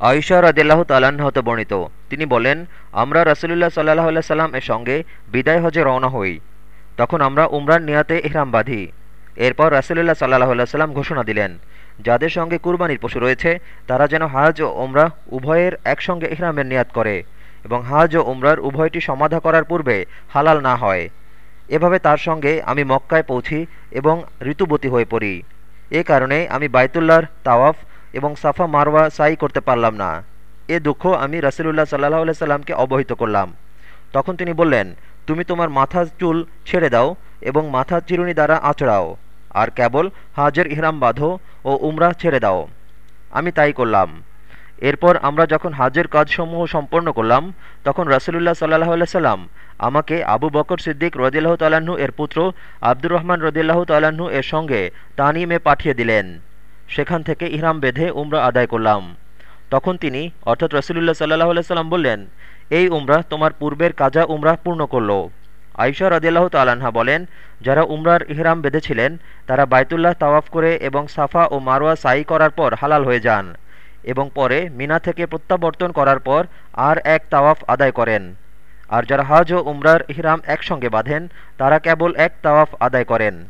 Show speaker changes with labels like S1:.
S1: আয়সা রদিল্লাহ তালাহ হতে বর্ণিত। তিনি বলেন, আমরা রসুলুল্লাহ সাল্লাহ আল্লাহ সাল্লাম এর সঙ্গে বিদায় হজে রওনা হই। তখন আমরা উমরান নিয়াতে ইহরাম বাঁধি। এরপর রাসুলুল্লাহ সাল্লাহ আল্লাহ সাল্লাম ঘোষণা দিলেন, যাদের সঙ্গে কুরবানির পশু রয়েছে, তারা যেন হাজ ও উমরা উভয়ের একসঙ্গে ইহরামের নিয়াত করে এবং হাজ ও উমরার উভয়টি সমাধা করার পূর্বে হালাল না হয়। এভাবে তার সঙ্গে আমি মক্কায় পৌঁছি এবং ঋতুবতী হয়ে পড়ি। এ কারণে আমি বাইতুল্লাহর তাওয়াফ এবং সাফা মারওয়া সাই করতে পারলাম না। এ দুঃখ আমি রাসুলুল্লাহ সাল্লাহ সাল্লামকে অবহিত করলাম। তখন তিনি বললেন, তুমি তোমার মাথার চুল ছেড়ে দাও এবং মাথা চিরুনি দ্বারা আঁচড়াও, আর কেবল হাজের ইহরাম বাঁধো ও উমরাহ ছেড়ে দাও। আমি তাই করলাম। এরপর আমরা যখন হাজের কাজসমূহ সম্পন্ন করলাম, তখন রাসুলুল্লাহ সাল্লাহ সাল্লাম আমাকে আবু বকর সিদ্দিক রদিল্লাহ তাল্লাহ্ন এর পুত্র আব্দুর রহমান রদিল্লাহ তাল্লাহ্ন এর সঙ্গে তানিমে পাঠিয়ে দিলেন। সেখান থেকে ইহরাম বেঁধে উমরা আদায় করলাম। তখন তিনি, অর্থাৎ রসুলুল্লাহ সাল্লাহ সাল্লাম বললেন, এই উমরা তোমার পূর্বের কাজা উমরা পূর্ণ করল। আইসা রদিল্লাহ তালাহা বলেন, যারা উমরার ইহরাম বেঁধেছিলেন, তারা বাইতুল্লাহ তাওয়াফ করে এবং সাফা ও মারোয়া সাই করার পর হালাল হয়ে যান এবং পরে মিনা থেকে প্রত্যাবর্তন করার পর আর এক তাওয়াফ আদায় করেন। আর যারা হাজ ও উমরার ইহরাম একসঙ্গে বাঁধেন, তারা কেবল এক তাওয়াফ আদায় করেন।